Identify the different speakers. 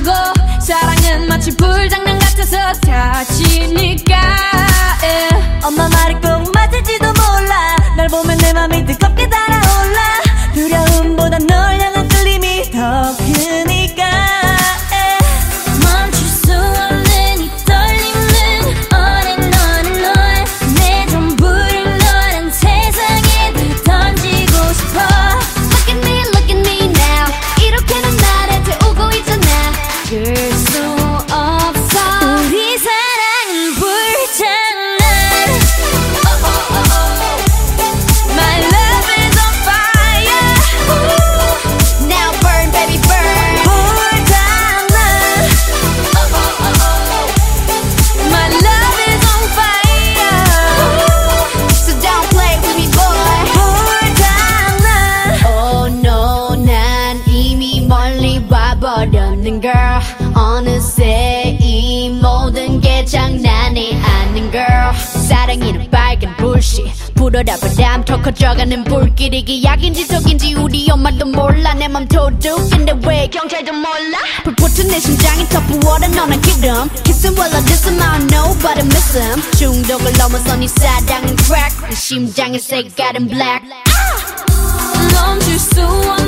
Speaker 1: 하고 사랑은 마치
Speaker 2: 불장난
Speaker 1: 같아서 다치니까. 불씨. 불어라 바람 더 커져가는 불길 이게 약인지 독인지 우리 엄마도 몰라. 내 맘 도둑인데 왜 경찰도 몰라? 불붙은 내 심장이 더 부어라 너는 기름. Kissing while I diss him I don't know but I miss him 중독을 넘어선 이 사랑은 crack. 내 심장의 색깔은 black. 멈출 수 없는